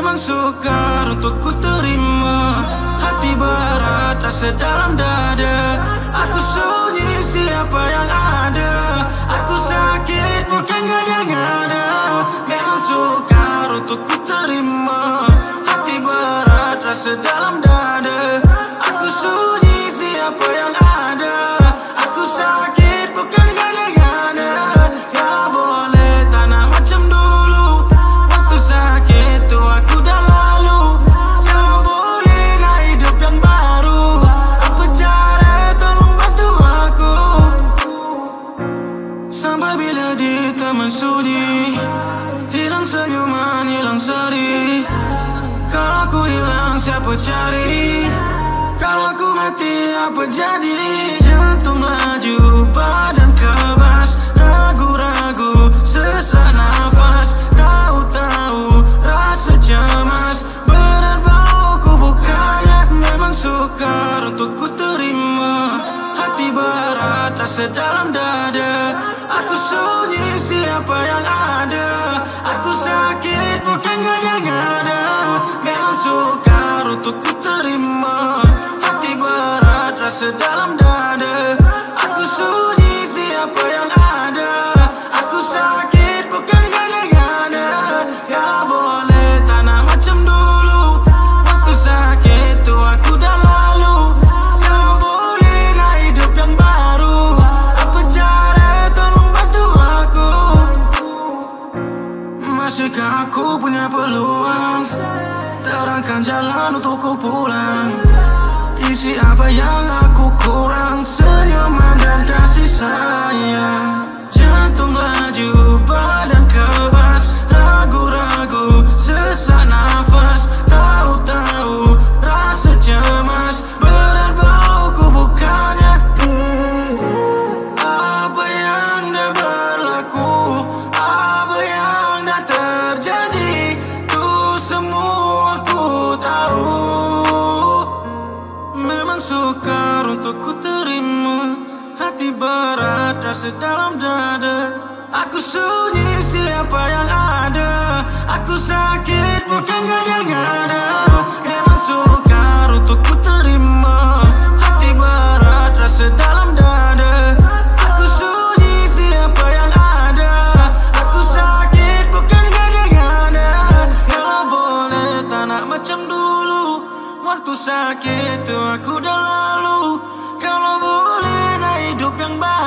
Memang sukar untuk ku terima. Hati berat rasa dalam dada sedih Kalau aku hilang siapa cari? Kalau aku mati apa jadi? Jantung laju, badan kebas Ragu-ragu, sesak nafas. Tahu-tahu, rasa cemas. Berat bau ku bukannya Memang sukar untuk ku terima Hati berat, rasa dalam dada. Aku sunyi siapa yang ada dalam dada. Aku sunyi siapa yang ada. Aku sakit bukan ngada-ngada Kalau boleh tak nak macam dulu? Waktu sakit tu aku dah lalu. Kalau boleh nak hidup yang baru. Apa cara tolong bantu aku? Masihkah aku punya peluang? Terangkan jalan untuk ku pulang Isi apa yang aku kurang Senyuman untuk ku terima Hati berat rasa dalam dada. Aku sunyi siapa yang ada. Aku sakit bukan ngada-ngada Memang sukar untuk ku terima. Hati berat rasa dalam dada. Aku sunyi siapa yang ada. Aku sakit bukan ngada-ngada Kalau boleh tak nak macam dulu. Waktu sakit tu aku dah lalu bang